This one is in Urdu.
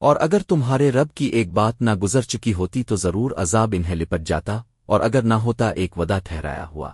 اور اگر تمہارے رب کی ایک بات نہ گزر چکی ہوتی تو ضرور عذاب انہیں لپٹ جاتا اور اگر نہ ہوتا ایک ودا ٹھہرایا ہوا۔